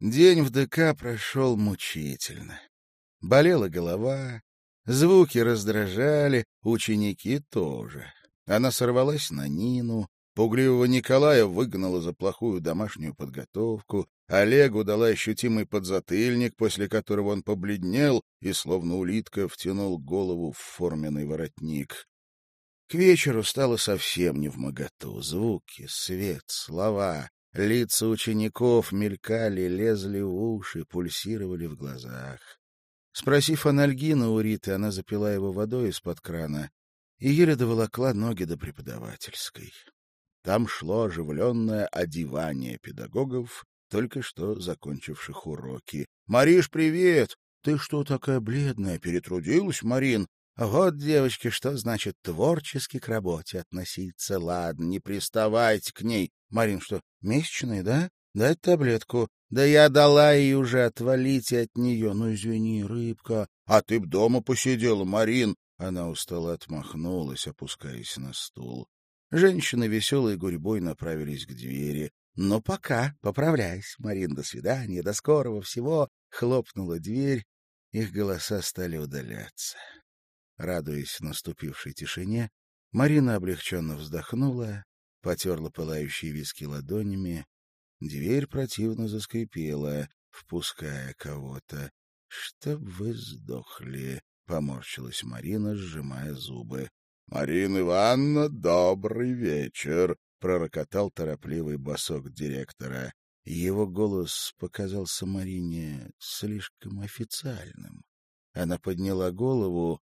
День в ДК прошел мучительно. Болела голова, звуки раздражали, ученики тоже. Она сорвалась на Нину, Пугливого Николая выгнала за плохую домашнюю подготовку, Олегу дала ощутимый подзатыльник, после которого он побледнел и, словно улитка, втянул голову в форменный воротник. К вечеру стало совсем не в моготу. Звуки, свет, слова, лица учеников мелькали, лезли в уши, пульсировали в глазах. Спросив анальгина у Риты, она запила его водой из-под крана и еле доволокла ноги до преподавательской. Там шло оживленное одевание педагогов, только что закончивших уроки. — Мариш, привет! Ты что такая бледная? Перетрудилась, Марин? Вот, девочки, что значит творчески к работе относиться. Ладно, не приставайте к ней. Марин, что, месячные, да? Дать таблетку. Да я дала ей уже, отвалите от нее. Ну, извини, рыбка. А ты б дома посидела, Марин. Она устало отмахнулась, опускаясь на стул. Женщины веселой гурьбой направились к двери. «Но пока, поправляйся, Марин, до свидания, до скорого всего!» Хлопнула дверь, их голоса стали удаляться. Радуясь наступившей тишине, Марина облегченно вздохнула, потерла пылающие виски ладонями. Дверь противно заскрипела, впуская кого-то. — Чтоб вы сдохли, — поморщилась Марина, сжимая зубы. — Марина Ивановна, добрый вечер! — пророкотал торопливый босок директора. Его голос показался Марине слишком официальным. Она подняла голову.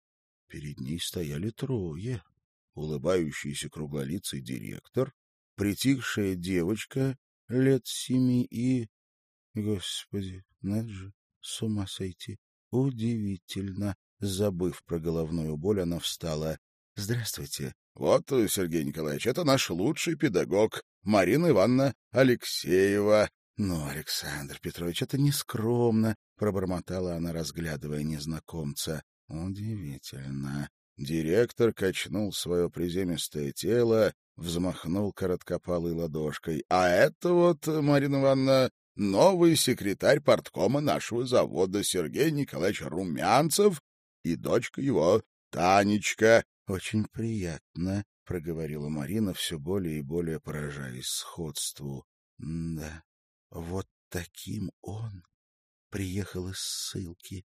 Перед ней стояли трое. Улыбающийся круглолицый директор, притихшая девочка лет семи и... Господи, надо же, с ума сойти. Удивительно. Забыв про головную боль, она встала. Здравствуйте. Вот, Сергей Николаевич, это наш лучший педагог, Марина Ивановна Алексеева. Ну, Александр Петрович, это нескромно, пробормотала она, разглядывая незнакомца. Удивительно. Директор качнул свое приземистое тело, взмахнул короткопалой ладошкой. — А это вот, Марина Ивановна, новый секретарь порткома нашего завода Сергей Николаевич Румянцев и дочка его, Танечка. Очень приятно, — проговорила Марина, все более и более поражаясь сходству. — Да, вот таким он приехал из ссылки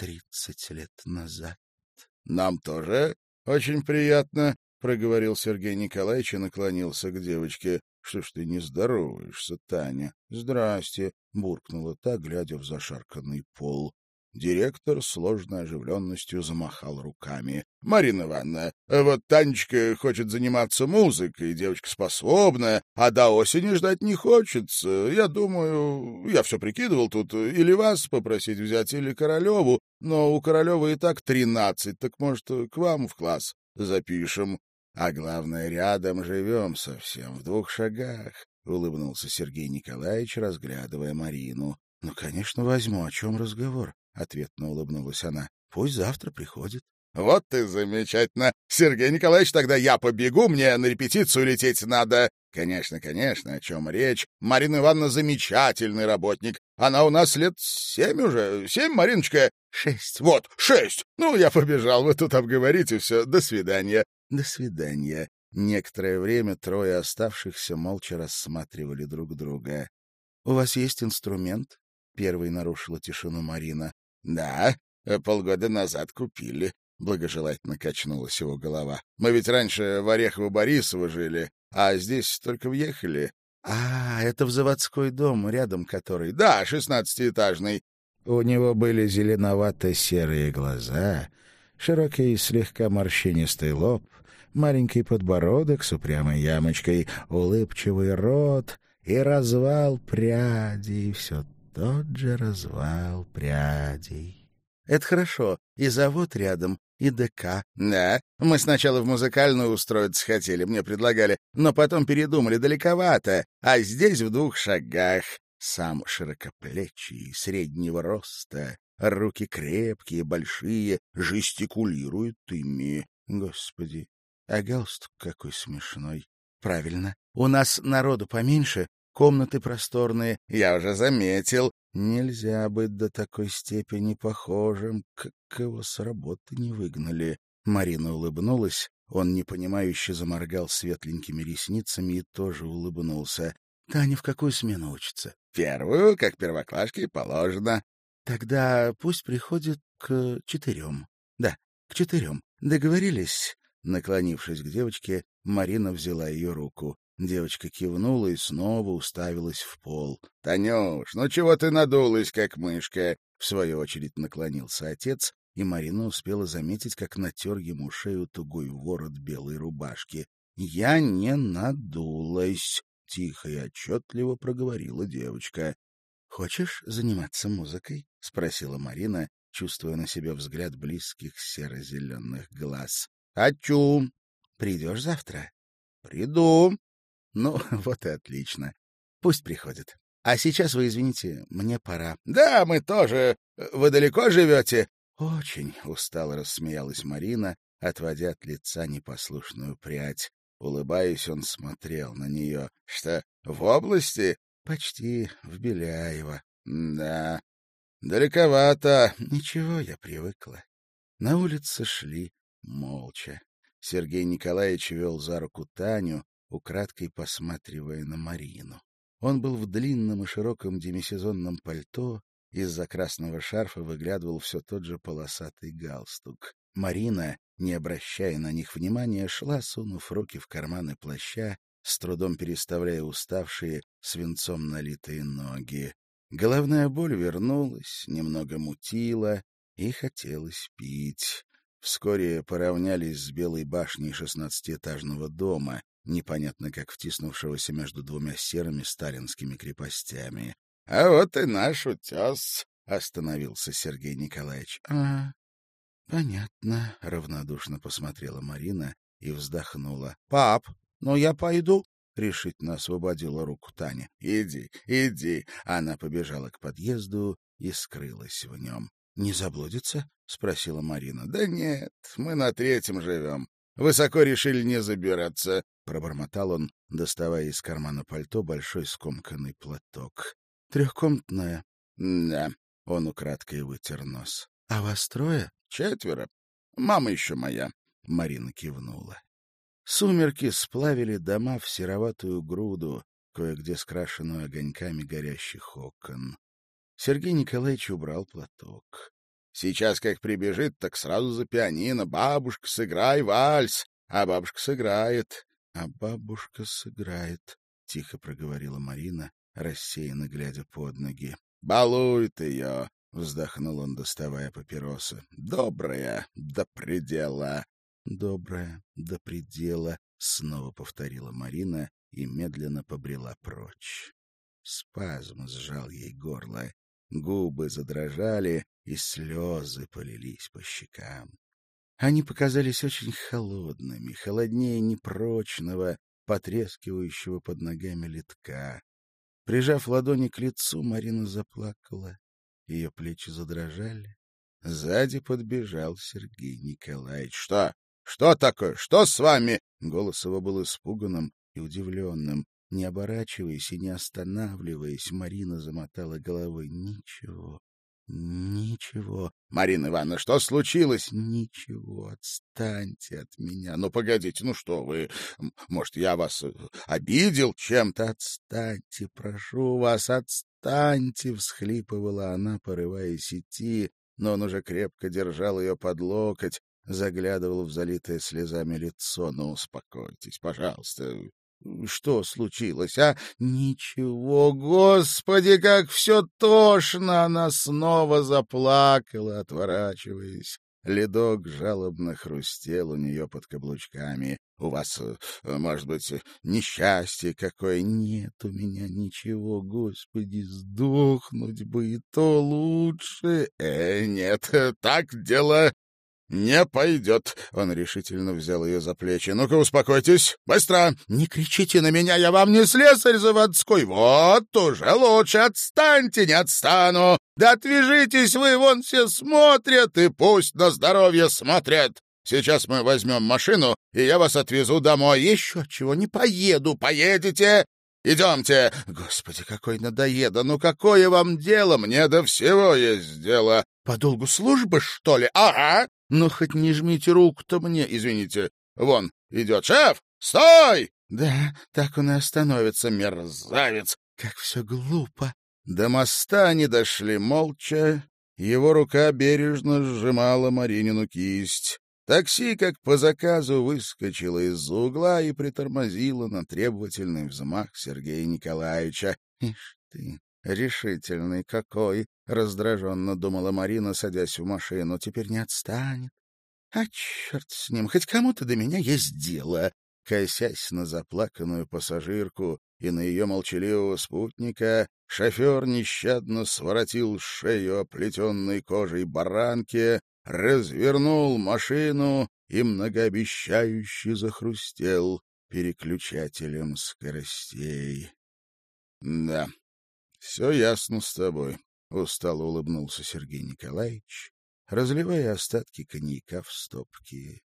тридцать лет назад. — Нам тоже очень приятно, — проговорил Сергей Николаевич и наклонился к девочке. — Что ж ты не здороваешься, Таня? — Здрасте, — буркнула та, глядя в зашарканный пол. Директор сложной оживленностью замахал руками. — Марина Ивановна, вот Танечка хочет заниматься музыкой, девочка способная, а до осени ждать не хочется. Я думаю, я все прикидывал тут, или вас попросить взять, или Королеву, но у Королевы и так тринадцать, так, может, к вам в класс запишем. А главное, рядом живем совсем, в двух шагах, — улыбнулся Сергей Николаевич, разглядывая Марину. — Ну, конечно, возьму. О чем разговор? — ответно улыбнулась она. — Пусть завтра приходит. — Вот ты замечательно! Сергей Николаевич, тогда я побегу, мне на репетицию лететь надо. — Конечно, конечно, о чем речь. Марина Ивановна замечательный работник. Она у нас лет семь уже. Семь, Мариночка? — Шесть. — Вот, шесть. Ну, я побежал, вы тут обговорите все. До свидания. — До свидания. Некоторое время трое оставшихся молча рассматривали друг друга. — У вас есть инструмент? — первой нарушила тишину Марина. — Да, э, полгода назад купили. Благожелательно качнулась его голова. — Мы ведь раньше в Орехово-Борисово жили, а здесь только въехали. — А, это в заводской дом, рядом который... — Да, шестнадцатиэтажный. У него были зеленовато-серые глаза, широкий слегка морщинистый лоб, маленький подбородок с упрямой ямочкой, улыбчивый рот и развал прядей, все тот же развал прядей. Это хорошо. И завод рядом, и ДК. Да, мы сначала в музыкальную устроиться хотели, мне предлагали, но потом передумали далековато, а здесь в двух шагах. Сам широкоплечий, среднего роста, руки крепкие, большие, жестикулирует ими. Господи, а галстук какой смешной. Правильно. У нас народу поменьше, комнаты просторные. Я уже заметил. Нельзя быть до такой степени похожим, как его с работы не выгнали. Марина улыбнулась, он непонимающе заморгал светленькими ресницами и тоже улыбнулся. — Таня в какую смену учится? — Первую, как первоклашке, положено. — Тогда пусть приходит к четырем. — Да, к четырем. Договорились? Наклонившись к девочке, Марина взяла ее руку. Девочка кивнула и снова уставилась в пол. — Танюш, ну чего ты надулась, как мышка? В свою очередь наклонился отец, и Марина успела заметить, как натер ему шею тугой ворот белой рубашки. — Я не надулась, — тихо и отчетливо проговорила девочка. — Хочешь заниматься музыкой? — спросила Марина, чувствуя на себе взгляд близких серо-зеленых глаз. — Хочу. Придешь завтра? — Приду. — Ну, вот и отлично. Пусть приходит. А сейчас вы извините, мне пора. — Да, мы тоже. Вы далеко живете? — Очень, — устало рассмеялась Марина, отводя от лица непослушную прядь. Улыбаясь, он смотрел на нее. — Что, в области? — Почти, в Беляево. — Да. Далековато. Ничего, я привыкла. На улице шли молча. Сергей Николаевич вел за руку Таню, украдкой посматривая на Марину. Он был в длинном и широком демисезонном пальто, из-за красного шарфа выглядывал все тот же полосатый галстук. Марина, не обращая на них внимания, шла, сунув руки в карманы плаща, с трудом переставляя уставшие, свинцом налитые ноги. Головная боль вернулась, немного мутила, и хотелось пить. Вскоре поравнялись с белой башней шестнадцатиэтажного дома, непонятно как втиснувшегося между двумя серыми сталинскими крепостями. — А вот и наш утес, — остановился Сергей Николаевич. — А, понятно, — равнодушно посмотрела Марина и вздохнула. — Пап, ну я пойду. — решительно освободила руку Таня. — Иди, иди. Она побежала к подъезду и скрылась в нем. — Не заблудится? — спросила Марина. — Да нет, мы на третьем живем. Высоко решили не забираться, — пробормотал он, доставая из кармана пальто большой скомканный платок. — Трехкомнатная? — Да. Он украдкой вытер нос. — А вас трое? — Четверо. Мама еще моя. Марина кивнула. Сумерки сплавили дома в сероватую груду, кое-где скрашенную огоньками горящих окон. Сергей Николаевич убрал платок. — Сейчас как прибежит, так сразу за пианино. Бабушка, сыграй вальс. А бабушка сыграет. — А бабушка сыграет, — тихо проговорила Марина, рассеянно глядя под ноги. — Балует ее, — вздохнул он, доставая папиросы. — Добрая до предела. «Добрая до предела», — снова повторила Марина и медленно побрела прочь. Спазм сжал ей горло, губы задрожали, и слезы полились по щекам. Они показались очень холодными, холоднее непрочного, потрескивающего под ногами литка. Прижав ладони к лицу, Марина заплакала. Ее плечи задрожали. Сзади подбежал Сергей Николаевич. — Что? Что такое? Что с вами? Голос его был испуганным и удивленным. Не оборачиваясь и не останавливаясь, Марина замотала головой. Ничего, ничего. Марина Ивановна, что случилось? Ничего, отстаньте от меня. Ну, погодите, ну что вы? Может, я вас э, обидел чем-то? Отстаньте, прошу вас, отстаньте, всхлипывала она, порываясь идти, но он уже крепко держал ее под локоть, заглядывал в залитое слезами лицо. «Ну, успокойтесь, пожалуйста. Что случилось, а? Ничего, господи, как все тошно! Она снова заплакала, отворачиваясь. Ледок жалобно хрустел у нее под каблучками. — У вас, э, может быть, несчастье какое? — Нет у меня ничего, господи, сдохнуть бы, и то лучше. — Э, нет, так дело «Не пойдет!» — он решительно взял ее за плечи. «Ну-ка, успокойтесь! Быстро! Не кричите на меня, я вам не слесарь заводской! Вот, уже лучше! Отстаньте, не отстану! Да отвяжитесь вы, вон все смотрят, и пусть на здоровье смотрят! Сейчас мы возьмем машину, и я вас отвезу домой. Еще чего, не поеду, поедете!» Идемте!» «Господи, какой надоеда! Ну какое вам дело? Мне до всего есть дело!» «По долгу службы, что ли? Ага! Ну хоть не жмите руку-то мне, извините. Вон идет шеф! Стой!» «Да, так он и остановится, мерзавец! Как все глупо!» До моста они дошли молча. Его рука бережно сжимала Маринину кисть. Такси, как по заказу, выскочило из-за угла и притормозило на требовательный взмах Сергея Николаевича. «Ишь ты, решительный какой!» — раздраженно думала Марина, садясь в машину. «Теперь не отстанет. А черт с ним, хоть кому-то до меня есть дело!» Косясь на заплаканную пассажирку и на ее молчаливого спутника, шофер нещадно своротил шею оплетенной кожей баранки, развернул машину и многообещающе захрустел переключателем скоростей. — Да, все ясно с тобой, — устало улыбнулся Сергей Николаевич, разливая остатки коньяка в стопки.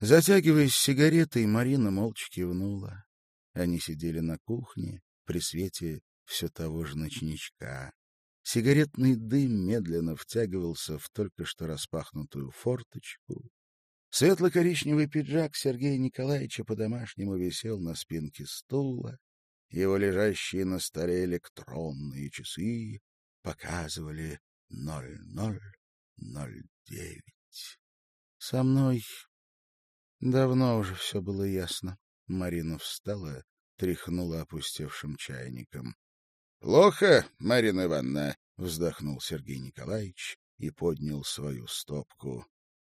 Затягиваясь сигаретой, Марина молча кивнула. Они сидели на кухне при свете все того же ночничка. Сигаретный дым медленно втягивался в только что распахнутую форточку. Светло-коричневый пиджак Сергея Николаевича по-домашнему висел на спинке стула. Его лежащие на столе электронные часы показывали ноль ноль ноль девять. Со мной давно уже все было ясно. Марина встала, тряхнула опустевшим чайником. Плохо, Марина Ивановна, вздохнул Сергей Николаевич и поднял свою стопку.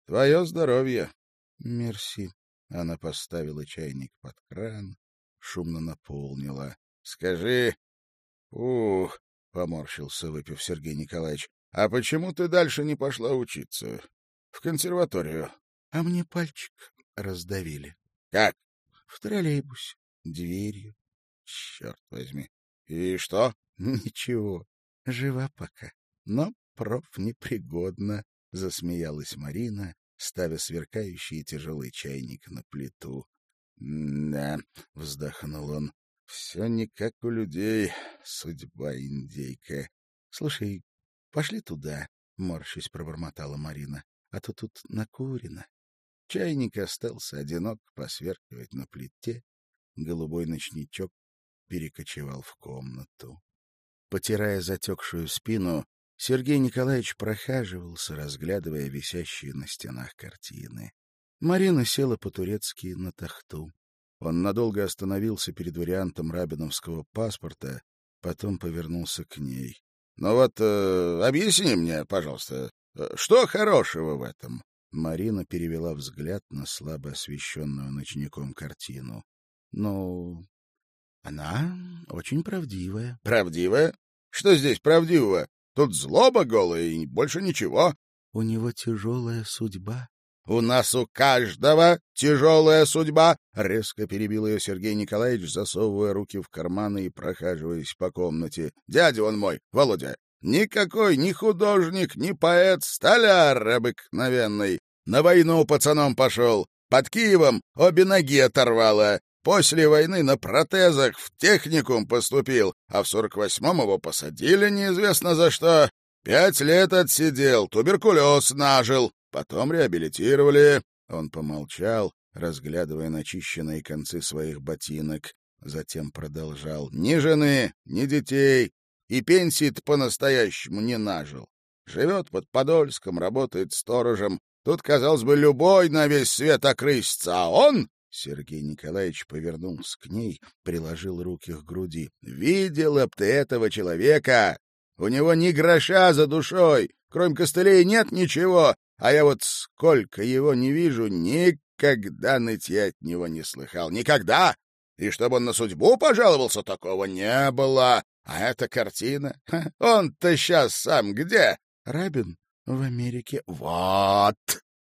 Твое здоровье. Мерси. Она поставила чайник под кран, шумно наполнила. Скажи. Ух, поморщился, выпив Сергей Николаевич. А почему ты дальше не пошла учиться? В консерваторию. А мне пальчик раздавили. Как? В троллейбусе. Дверью. Черт возьми. И что? Ничего, жива пока. Но проф непригодна, — засмеялась Марина, ставя сверкающий тяжелый чайник на плиту. — Да, — вздохнул он, — все не как у людей, судьба индейка. — Слушай, пошли туда, — морщись пробормотала Марина, — а то тут накурено. Чайник остался одинок посверкивать на плите, голубой ночничок перекочевал в комнату. Потирая затекшую спину, Сергей Николаевич прохаживался, разглядывая висящие на стенах картины. Марина села по-турецки на тахту. Он надолго остановился перед вариантом рабиновского паспорта, потом повернулся к ней. — Ну вот, э, объясни мне, пожалуйста, что хорошего в этом? Марина перевела взгляд на слабо освещенную ночником картину. — Ну, она очень правдивая. — Правдивая? Что здесь правдивого? Тут злоба голая и больше ничего. У него тяжелая судьба. — У нас у каждого тяжелая судьба! — резко перебил ее Сергей Николаевич, засовывая руки в карманы и прохаживаясь по комнате. — Дядя он мой, Володя, никакой ни художник, ни поэт, столяр обыкновенный. На войну пацаном пошел, под Киевом обе ноги оторвало. После войны на протезах в техникум поступил, а в сорок восьмом его посадили неизвестно за что. Пять лет отсидел, туберкулез нажил, потом реабилитировали. Он помолчал, разглядывая начищенные концы своих ботинок, затем продолжал. Ни жены, ни детей, и пенсии по-настоящему не нажил. Живет под Подольском, работает сторожем. Тут, казалось бы, любой на весь свет окрысится, а он Сергей Николаевич повернулся к ней, приложил руки к груди. — Видела б ты этого человека! У него ни гроша за душой, кроме костылей нет ничего, а я вот сколько его не вижу, никогда нытья от него не слыхал. Никогда! И чтобы он на судьбу пожаловался, такого не было. А эта картина... Он-то сейчас сам где? Рабин в Америке. Вот!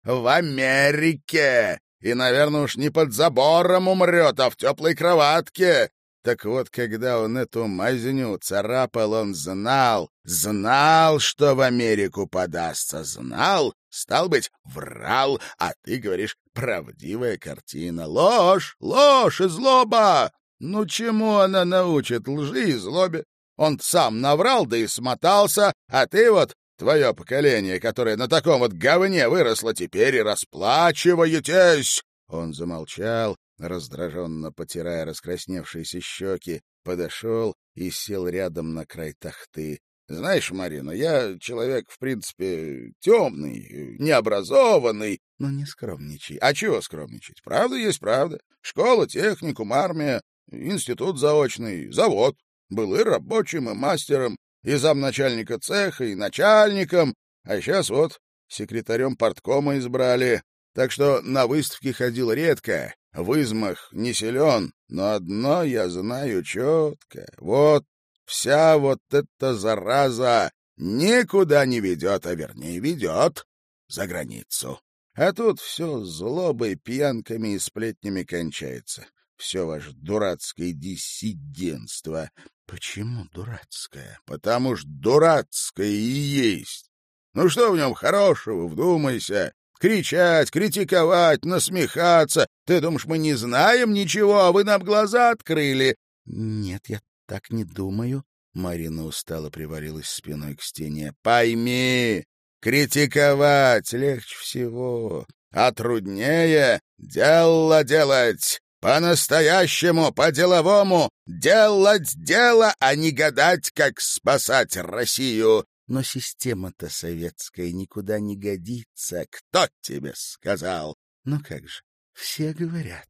В Америке! и, наверное, уж не под забором умрет, а в теплой кроватке. Так вот, когда он эту мазню царапал, он знал, знал, что в Америку подастся, знал, стал быть, врал, а ты говоришь, правдивая картина. Ложь, ложь и злоба! Ну чему она научит лжи и злобе? Он сам наврал, да и смотался, а ты вот, твое поколение, которое на таком вот говне выросло, теперь и расплачиваетесь!» Он замолчал, раздраженно потирая раскрасневшиеся щеки, подошел и сел рядом на край тахты. Знаешь, Марина, я человек, в принципе, темный, необразованный. Но не скромничай. А чего скромничать? Правда есть правда. Школа, техникум, армия, институт заочный, завод. Был и рабочим, и мастером, и замначальника цеха, и начальником. А сейчас вот секретарем порткома избрали. Так что на выставке ходил редко, в измах не силен, но одно я знаю четко. Вот вся вот эта зараза никуда не ведет, а вернее ведет за границу. А тут все злобой, пьянками и сплетнями кончается. Все ваше дурацкое диссидентство. Почему дурацкое? Потому что дурацкое и есть. Ну что в нем хорошего, вдумайся. Кричать, критиковать, насмехаться. Ты думаешь, мы не знаем ничего, а вы нам глаза открыли? Нет, я так не думаю. Марина устало привалилась спиной к стене. Пойми, критиковать легче всего, а труднее дело делать. По-настоящему, по-деловому делать дело, а не гадать, как спасать Россию. Но система-то советская никуда не годится. Кто тебе сказал? Ну как же, все говорят.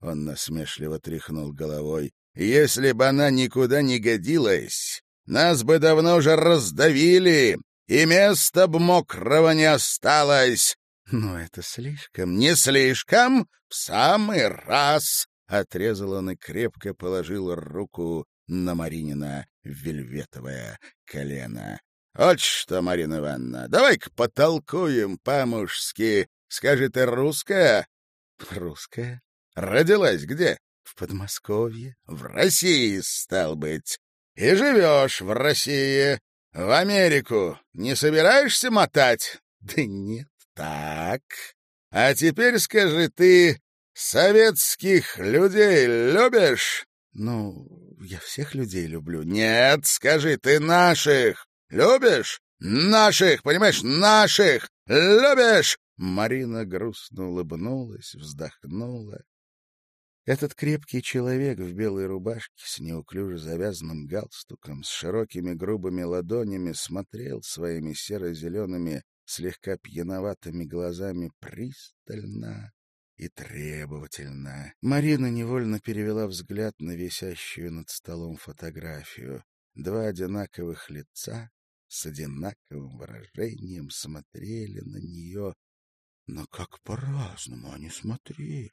Он насмешливо тряхнул головой. Если бы она никуда не годилась, нас бы давно уже раздавили, и места б мокрого не осталось. Но это слишком. Не слишком? В самый раз! Отрезал он и крепко положил руку на Маринина вельветовое колено. — Вот что, Марина Ивановна, давай-ка потолкуем по-мужски. Скажи, ты русская? — Русская. — Родилась где? В Подмосковье. В России, стал быть. И живешь в России. В Америку не собираешься мотать? Да нет. Так. А теперь скажи, ты советских людей любишь? Ну, я всех людей люблю. Нет, скажи, ты наших любишь? Наших, понимаешь, наших любишь? Марина грустно улыбнулась, вздохнула этот крепкий человек в белой рубашке с неуклюже завязанным галстуком, с широкими грубыми ладонями смотрел своими серо-зелеными, слегка пьяноватыми глазами пристально и требовательно. Марина невольно перевела взгляд на висящую над столом фотографию. Два одинаковых лица с одинаковым выражением смотрели на нее. Но как по-разному они смотрели.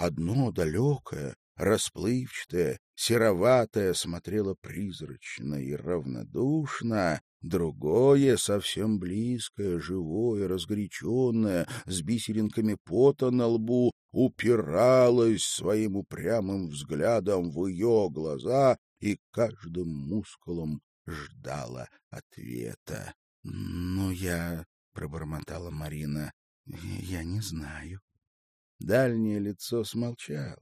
Одно далекое, расплывчатое, сероватое смотрело призрачно и равнодушно, другое, совсем близкое, живое, разгоряченное, с бисеринками пота на лбу, упиралось своим упрямым взглядом в ее глаза и каждым мускулом ждала ответа. — Ну, я... — пробормотала Марина. — Я не знаю. Дальнее лицо смолчало,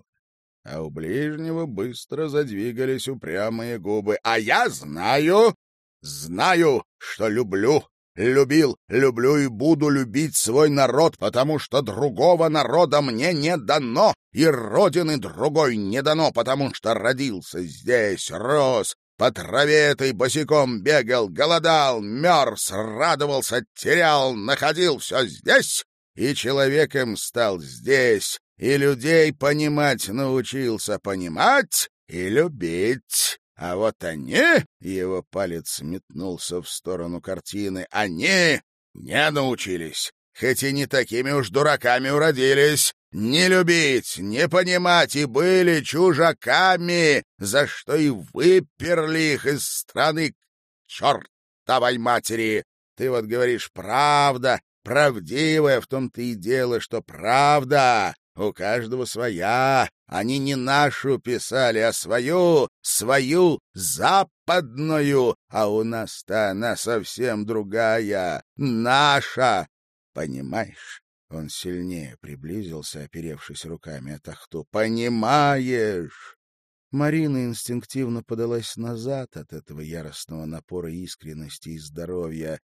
а у ближнего быстро задвигались упрямые губы. «А я знаю, знаю, что люблю, любил, люблю и буду любить свой народ, потому что другого народа мне не дано, и родины другой не дано, потому что родился здесь, рос, по траве этой босиком бегал, голодал, мерз, радовался, терял, находил все здесь, и человеком стал здесь, и людей понимать научился понимать и любить. А вот они, — его палец метнулся в сторону картины, — они не научились, хоть и не такими уж дураками уродились, не любить, не понимать и были чужаками, за что и выперли их из страны чертовой матери. Ты вот говоришь «правда», Правдивая в том-то и дело, что правда у каждого своя. Они не нашу писали, а свою, свою западную, а у нас-то она совсем другая, наша. Понимаешь? Он сильнее приблизился, оперевшись руками о тахту. Понимаешь? Марина инстинктивно подалась назад от этого яростного напора искренности и здоровья,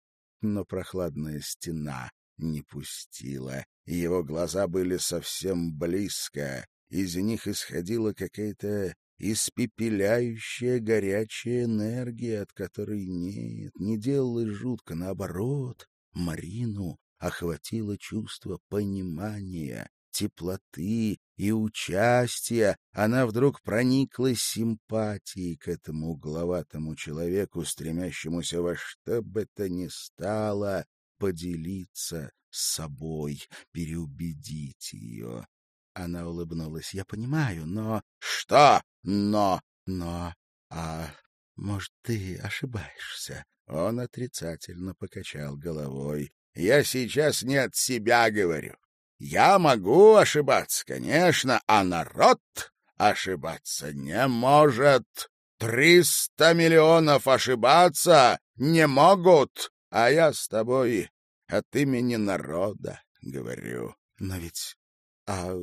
но прохладная стена не пустила. Его глаза были совсем близко, из них исходила какая-то испепеляющая горячая энергия, от которой нет, не делалось жутко, наоборот, Марину охватило чувство понимания, теплоты и участия, она вдруг прониклась симпатией к этому угловатому человеку, стремящемуся во что бы то ни стало поделиться с собой, переубедить ее. Она улыбнулась. «Я понимаю, но...» «Что «но»?» «Но... А может, ты ошибаешься?» Он отрицательно покачал головой. «Я сейчас не от себя говорю. Я могу ошибаться, конечно, а народ ошибаться не может. Триста миллионов ошибаться не могут, а я с тобой от имени народа говорю. Но ведь... А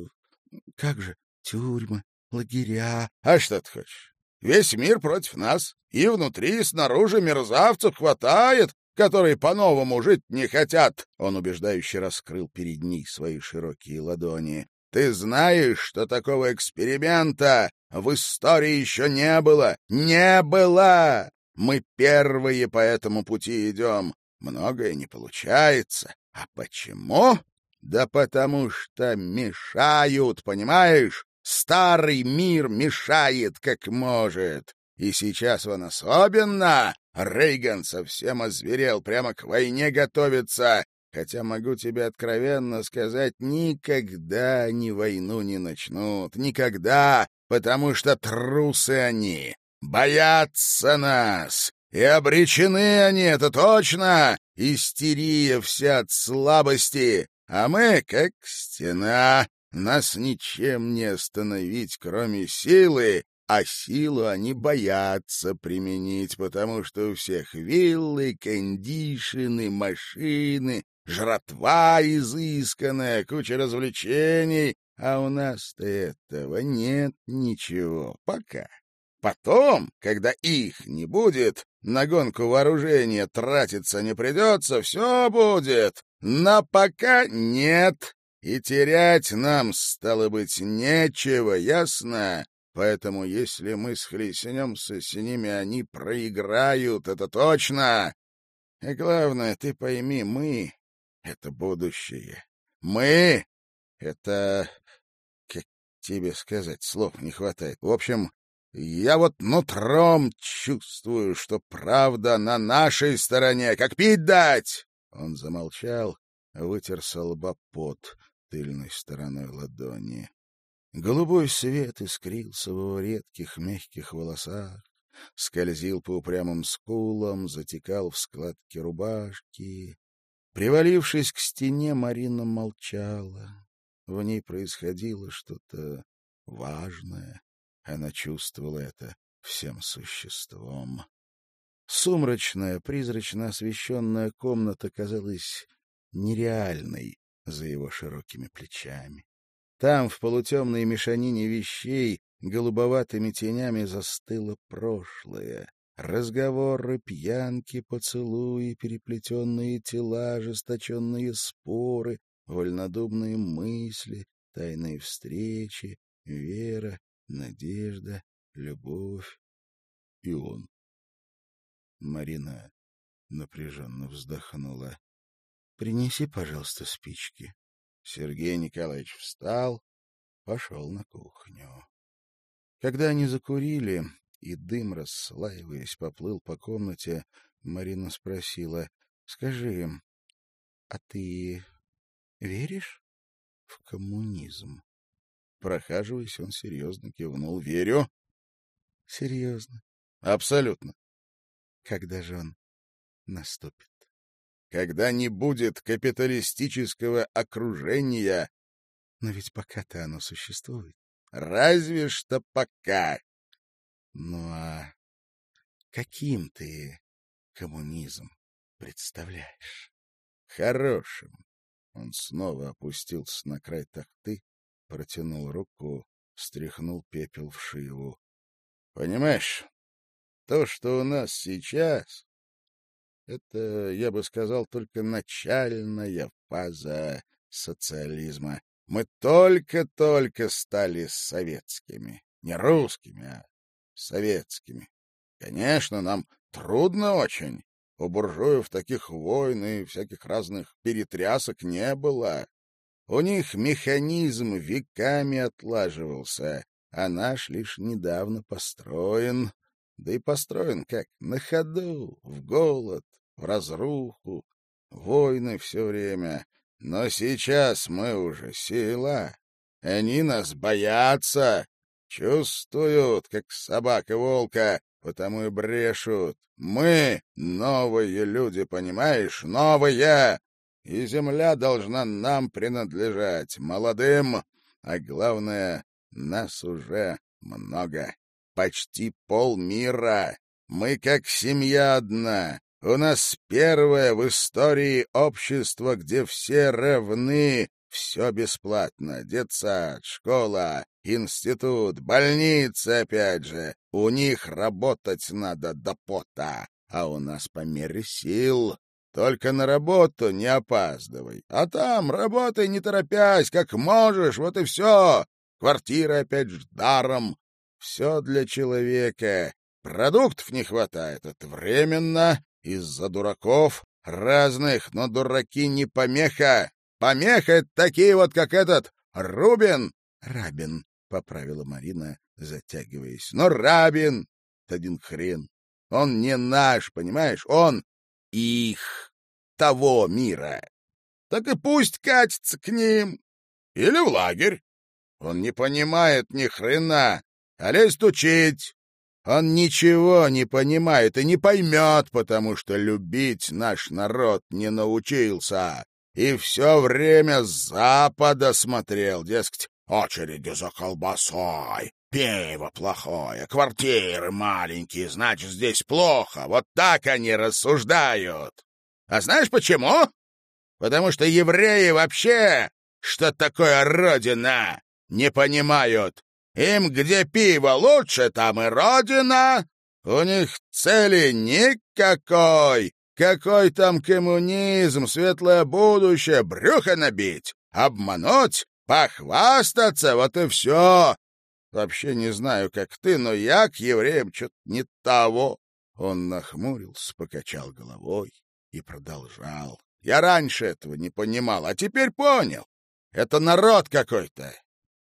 как же тюрьмы, лагеря? А что ты хочешь? Весь мир против нас. И внутри, и снаружи мерзавцев хватает, которые по-новому жить не хотят. Он убеждающе раскрыл перед ней свои широкие ладони. Ты знаешь, что такого эксперимента в истории еще не было? Не было! Мы первые по этому пути идем. Многое не получается. А почему? Да потому что мешают, понимаешь? Старый мир мешает, как может. И сейчас он особенно. Рейган совсем озверел, прямо к войне готовится. Хотя могу тебе откровенно сказать, никогда ни войну не начнут. Никогда, потому что трусы они. Боятся нас. И обречены они, это точно. Истерия вся от слабости. А мы, как стена, нас ничем не остановить, кроме силы, а силу они боятся применить, потому что у всех виллы, кондишены, машины, жратва изысканная, куча развлечений, а у нас-то этого нет ничего пока. Потом, когда их не будет, на гонку вооружения тратиться не придется, все будет, но пока нет, и терять нам, стало быть, нечего, ясно? Поэтому если мы схлестнемся с ними, они проиграют, это точно. И главное, ты пойми, мы — это будущее. Мы — это... Как тебе сказать, слов не хватает. В общем, я вот нутром чувствую, что правда на нашей стороне. Как пить дать? Он замолчал, вытер со лба пот тыльной стороной ладони. Голубой свет искрился в его редких мягких волосах, скользил по упрямым скулам, затекал в складке рубашки. Привалившись к стене, Марина молчала. В ней происходило что-то важное. Она чувствовала это всем существом. Сумрачная, призрачно освещенная комната казалась нереальной за его широкими плечами. Там, в полутемной мешанине вещей, голубоватыми тенями застыло прошлое. Разговоры, пьянки, поцелуи, переплетенные тела, ожесточенные споры, вольнодумные мысли, тайные встречи, вера, надежда, любовь и он. Марина напряженно вздохнула. — Принеси, пожалуйста, спички. Сергей Николаевич встал, пошел на кухню. Когда они закурили, и дым, расслаиваясь, поплыл по комнате, Марина спросила, — Скажи, а ты веришь в коммунизм? Прохаживаясь, он серьезно кивнул. — Верю. — Серьезно? — Абсолютно. — Когда же он наступит? Когда не будет капиталистического окружения. Но ведь пока-то оно существует. Разве что пока. Ну а каким ты коммунизм представляешь? Хорошим. Он снова опустился на край тахты, протянул руку, стряхнул пепел в шиву. Понимаешь, то, что у нас сейчас, это, я бы сказал, только начальная фаза социализма. Мы только-только стали советскими. Не русскими, а советскими. Конечно, нам трудно очень. У буржуев таких войн и всяких разных перетрясок не было. У них механизм веками отлаживался, а наш лишь недавно построен. Да и построен как? На ходу, в голод, в разруху, войны все время. Но сейчас мы уже сила. Они нас боятся, чувствуют, как собака волка, потому и брешут. Мы — новые люди, понимаешь? Новые! И земля должна нам принадлежать, молодым, а главное, нас уже много. Почти полмира. Мы как семья одна. У нас первое в истории общество, где все равны, все бесплатно. Детсад, школа, институт, больница, опять же. У них работать надо до пота, а у нас по мере сил. Только на работу не опаздывай. А там работай не торопясь, как можешь, вот и все. Квартира опять же даром. Все для человека. Продуктов не хватает, это временно, из-за дураков разных, но дураки не помеха. Помеха — это такие вот, как этот Рубин. Рабин, — поправила Марина, затягиваясь. Но Рабин — один хрен. Он не наш, понимаешь? Он их, того мира. Так и пусть катится к ним. Или в лагерь. Он не понимает ни хрена, а лезет учить. Он ничего не понимает и не поймет, потому что любить наш народ не научился. И все время с запада смотрел, дескать, очереди за колбасой, пиво плохое, квартиры маленькие, значит, здесь плохо. Вот так они рассуждают. А знаешь почему? Потому что евреи вообще, что такое родина, не понимают. Им где пиво лучше, там и родина. У них цели никакой. Какой там коммунизм, светлое будущее, брюхо набить, обмануть, похвастаться, вот и все. Вообще не знаю, как ты, но я к евреям что-то не того. Он нахмурился, покачал головой и продолжал. Я раньше этого не понимал, а теперь понял. Это народ какой-то.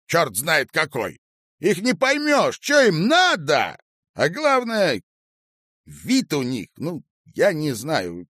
Черт знает какой. Их не поймешь, что им надо. А главное, вид у них, ну, я не знаю,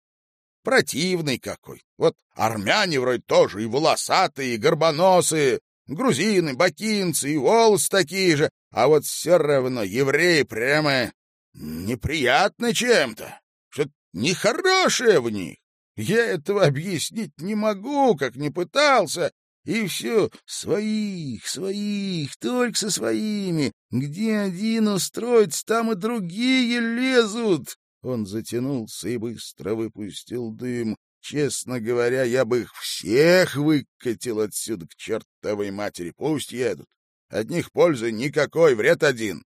противный какой. Вот армяне вроде тоже и волосатые, и горбоносые, грузины, бакинцы, и волосы такие же, а вот все равно евреи прямо неприятны чем-то, что-то нехорошее в них. Я этого объяснить не могу, как не пытался, и все своих, своих, только со своими. Где один устроится, там и другие лезут. Он затянулся и быстро выпустил дым. Честно говоря, я бы их всех выкатил отсюда к чертовой матери. Пусть едут. От них пользы никакой, вред один.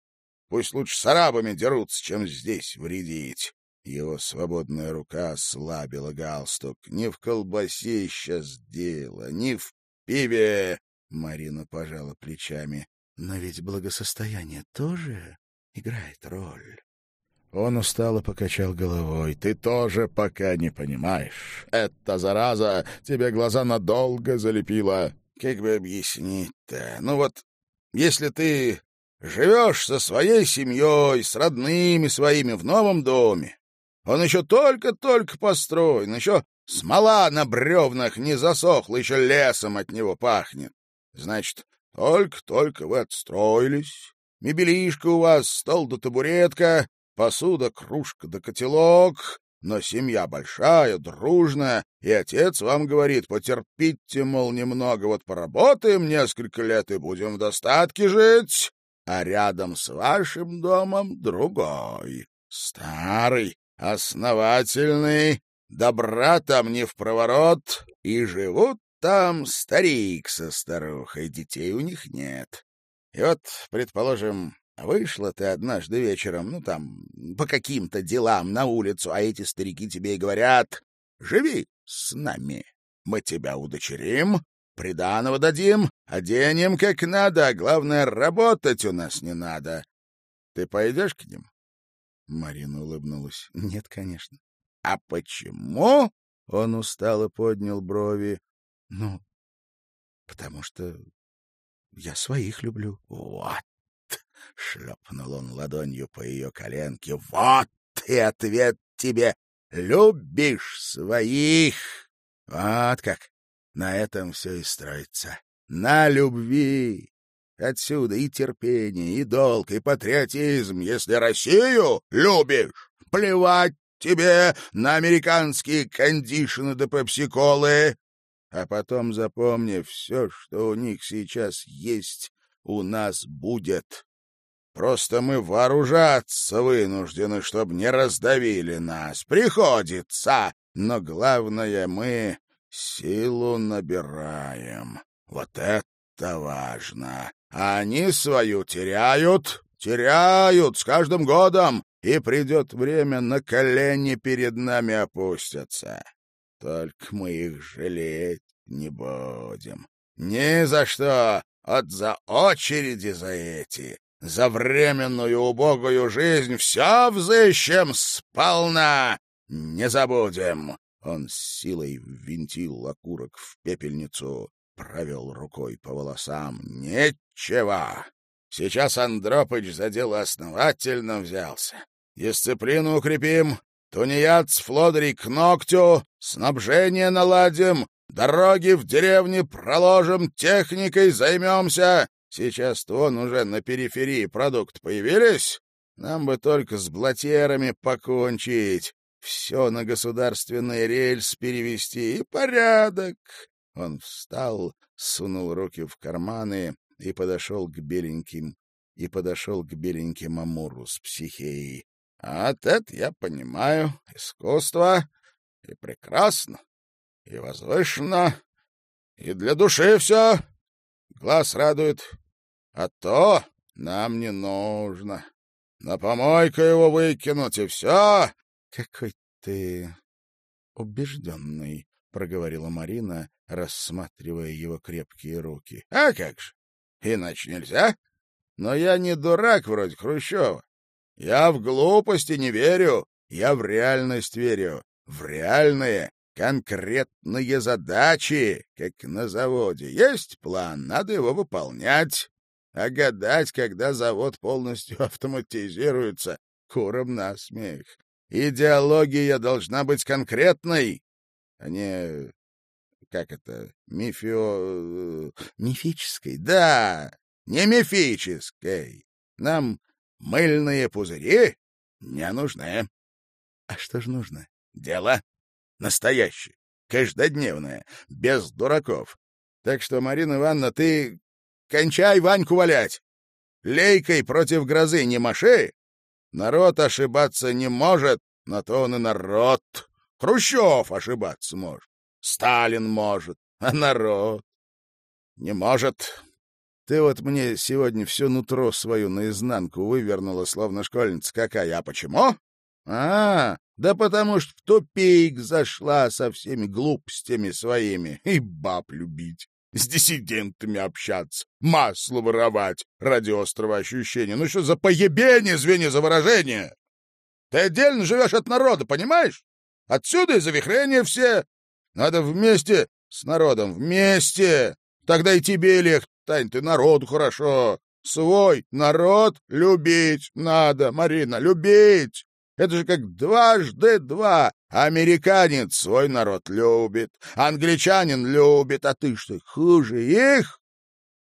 Пусть лучше с арабами дерутся, чем здесь вредить. Его свободная рука ослабила галстук. Не в колбасе сейчас дело, не в пиве. Марина пожала плечами. Но ведь благосостояние тоже играет роль. Он устало покачал головой. «Ты тоже пока не понимаешь. Эта зараза тебе глаза надолго залепила. Как бы объяснить-то? Ну вот, если ты живешь со своей семьей, с родными своими в новом доме, он еще только-только построен, еще смола на бревнах не засохла, еще лесом от него пахнет. Значит, только-только вы отстроились, мебелишка у вас, стол да табуретка, Посуда, кружка да котелок, но семья большая, дружная, и отец вам говорит, потерпите, мол, немного, вот поработаем несколько лет и будем в достатке жить, а рядом с вашим домом другой, старый, основательный, добра там не в проворот, и живут там старик со старухой, детей у них нет. И вот, предположим, Вышла ты однажды вечером, ну, там, по каким-то делам на улицу, а эти старики тебе и говорят, живи с нами, мы тебя удочерим, приданого дадим, оденем как надо, а главное, работать у нас не надо. Ты пойдешь к ним? Марина улыбнулась. — Нет, конечно. — А почему? — он устало поднял брови. — Ну, потому что я своих люблю. — Вот! — шлепнул он ладонью по ее коленке. — Вот и ответ тебе! Любишь своих! Вот как! На этом все и строится. На любви! Отсюда и терпение, и долг, и патриотизм. Если Россию любишь, плевать тебе на американские кондишены да пепсиколы. А потом запомни, все, что у них сейчас есть, у нас будет. Просто мы вооружаться вынуждены, чтобы не раздавили нас. Приходится. Но главное, мы силу набираем. Вот это важно. А они свою теряют, теряют с каждым годом, и придет время, на колени перед нами опустятся. Только мы их жалеть не будем. Ни за что, от за очереди за эти, за временную убогую жизнь все взыщем сполна, не забудем. Он с силой ввинтил окурок в пепельницу, провел рукой по волосам. Нечего. Сейчас Андропыч за дело основательно взялся. Дисциплину укрепим, тунеядц Флодри к ногтю, снабжение наладим, дороги в деревне проложим, техникой займемся. Сейчас-то уже на периферии продукт появились. Нам бы только с блатерами покончить, все на государственный рельс перевести и порядок. Он встал, сунул руки в карманы и подошел к беленьким и подошел к беленьким Амуру с психеей. А от это я понимаю. Искусство и прекрасно, и возвышенно, и для души все. Глаз радует. А то нам не нужно. На помойку его выкинуть, и все. Какой ты убежденный, — проговорила Марина, рассматривая его крепкие руки. — А как же? Иначе нельзя. Но я не дурак вроде Хрущева. Я в глупости не верю, я в реальность верю, в реальные, конкретные задачи, как на заводе. Есть план, надо его выполнять. А гадать, когда завод полностью автоматизируется, куром насмех. Идеология должна быть конкретной, а не... Как это? Мифио... Э, мифической? Да, не мифической. Нам Мыльные пузыри не нужны. А что ж нужно? Дело настоящее, каждодневное, без дураков. Так что, Марина Ивановна, ты кончай Ваньку валять. Лейкой против грозы не маши. Народ ошибаться не может, на то он и народ. Хрущев ошибаться может, Сталин может, а народ не может. Ты вот мне сегодня все нутро свою наизнанку вывернула, словно школьница какая. А почему? А, да потому что в тупик зашла со всеми глупостями своими. И баб любить, с диссидентами общаться, масло воровать ради острого ощущения. Ну что за поебень, извини за выражение? Ты отдельно живешь от народа, понимаешь? Отсюда и завихрения все. Надо вместе с народом, вместе. Тогда и тебе легче Тань, ты народу хорошо. Свой народ любить надо, Марина, любить. Это же как дважды два. Американец свой народ любит, англичанин любит, а ты что, хуже их?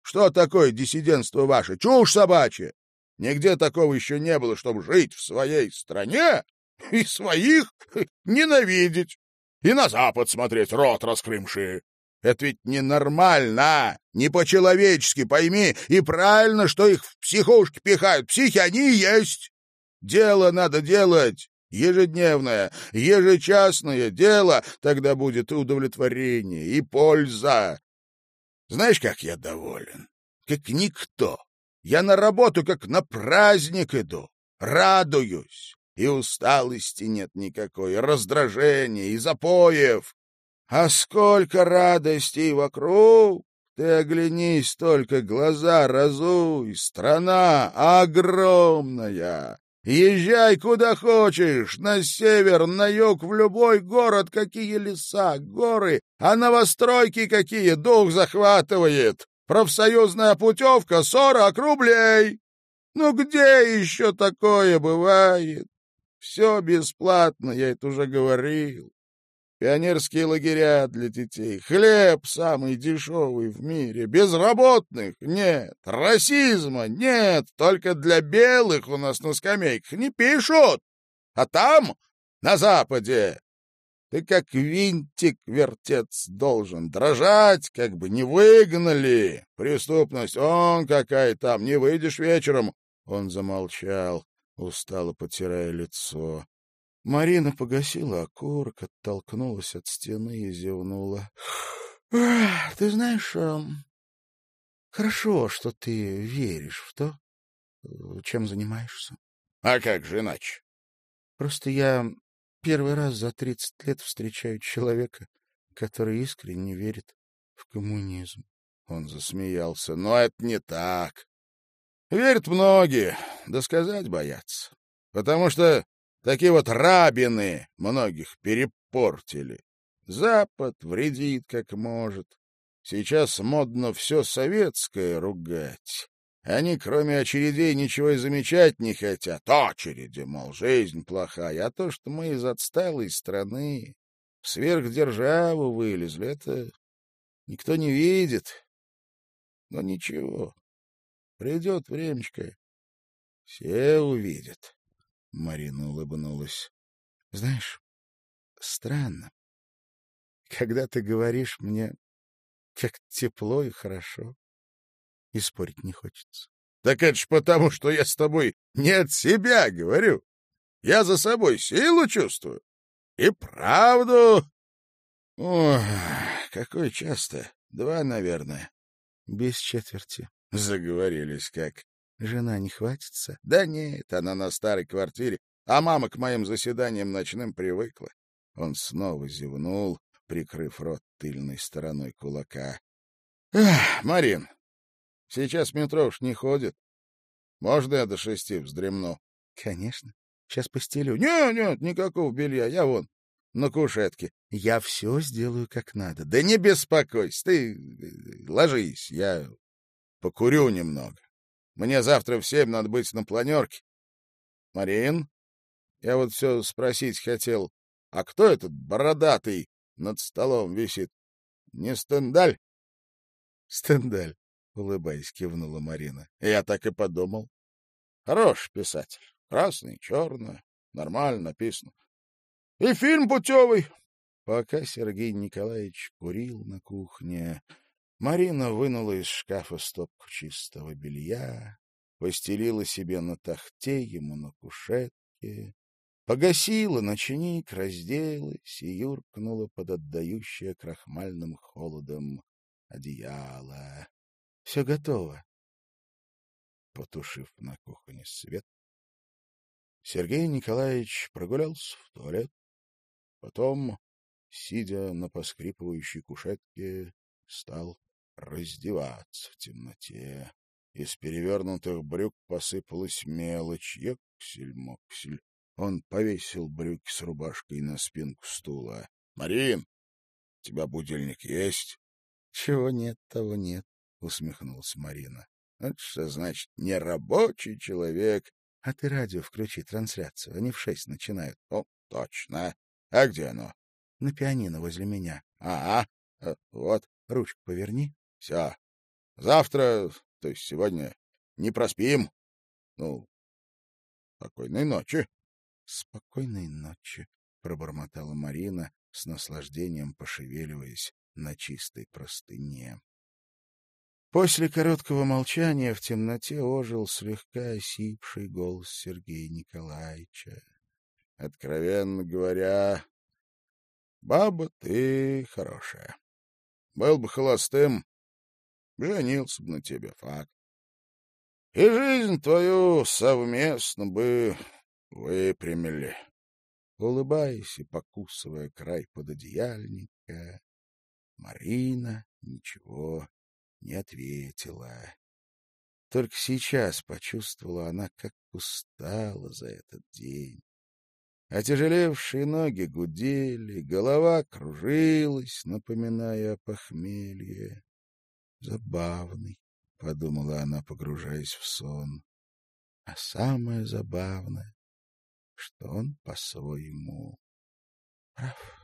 Что такое диссидентство ваше? Чушь собачья! Нигде такого еще не было, чтобы жить в своей стране и своих ненавидеть, и на запад смотреть, рот раскрымшие. Это ведь ненормально, не по-человечески, пойми, и правильно, что их в психушки пихают. Психи они и есть. Дело надо делать, ежедневное, ежечасное дело, тогда будет и удовлетворение, и польза. Знаешь, как я доволен? Как никто. Я на работу как на праздник иду, радуюсь, и усталости нет никакой, раздражения, и запоев. А сколько радостей вокруг! Ты оглянись только, глаза разуй, страна огромная. Езжай куда хочешь, на север, на юг, в любой город, какие леса, горы, а новостройки какие, дух захватывает. Профсоюзная путевка — сорок рублей. Ну где еще такое бывает? Все бесплатно, я это уже говорил. Пионерские лагеря для детей, хлеб самый дешевый в мире, безработных нет, расизма нет, только для белых у нас на скамейках не пишут. А там, на Западе, ты как винтик вертец должен дрожать, как бы не выгнали. Преступность, он какая там, не выйдешь вечером. Он замолчал, устало потирая лицо. Марина погасила окурок, оттолкнулась от стены и зевнула. — Ты знаешь, хорошо, что ты веришь в то, чем занимаешься. — А как же иначе? — Просто я первый раз за тридцать лет встречаю человека, который искренне верит в коммунизм. Он засмеялся. — Но это не так. Верят многие, да сказать боятся. Потому что такие вот рабины многих перепортили. Запад вредит как может. Сейчас модно все советское ругать. Они, кроме очередей, ничего и замечать не хотят. Очереди, мол, жизнь плохая. А то, что мы из отсталой страны в сверхдержаву вылезли, это никто не видит. Но ничего, Придет времечко, все увидят. Марина улыбнулась. Знаешь, странно. Когда ты говоришь мне, как тепло и хорошо, и спорить не хочется. Так это ж потому, что я с тобой не от себя говорю. Я за собой силу чувствую. И правду. Ох, какой часто? Два, наверное. Без четверти. Заговорились как. Жена не хватится? Да нет, она на старой квартире, а мама к моим заседаниям ночным привыкла. Он снова зевнул, прикрыв рот тыльной стороной кулака. — Эх, Марин, сейчас метро уж не ходит. Можно я до шести вздремну? — Конечно. Сейчас постелю. — Нет, нет, никакого белья, я вон, на кушетке. Я все сделаю как надо. Да не беспокойся, ты э, ложись, я Покурю немного. Мне завтра в семь надо быть на планерке. Марин, я вот все спросить хотел. А кто этот бородатый над столом висит? Не Стендаль? Стендаль, улыбаясь, кивнула Марина. Я так и подумал. Хороший писатель. Красный, черный, нормально написано. И фильм путевый. Пока Сергей Николаевич курил на кухне, Марина вынула из шкафа стопку чистого белья, постелила себе на тахте, ему на кушетке, погасила ночник, разделась и юркнула под отдающее крахмальным холодом одеяло. Все готово. Потушив на кухне свет, Сергей Николаевич прогулялся в туалет, потом, сидя на поскрипывающей кушетке, стал раздеваться в темноте. Из перевернутых брюк посыпалась мелочь. Ексель-моксель. Он повесил брюки с рубашкой на спинку стула. — Марин, у тебя будильник есть? — Чего нет, того нет, — усмехнулась Марина. — Это что значит нерабочий человек? — А ты радио включи, трансляцию. Они в шесть начинают. — О, точно. А где оно? — На пианино возле меня. — Ага, э, вот. Ручку поверни. Все. Завтра, то есть сегодня, не проспим. Ну, спокойной ночи. Спокойной ночи, пробормотала Марина, с наслаждением пошевеливаясь на чистой простыне. После короткого молчания в темноте ожил слегка осипший голос Сергея Николаевича. Откровенно говоря, баба ты хорошая. Был бы холостым, Женился бы на тебе, факт. и жизнь твою совместно бы выпрямили. Улыбаясь и покусывая край пододеяльника, Марина ничего не ответила. Только сейчас почувствовала она, как устала за этот день. Отяжелевшие ноги гудели, голова кружилась, напоминая о похмелье. Забавный, — подумала она, погружаясь в сон. А самое забавное, что он по-своему прав.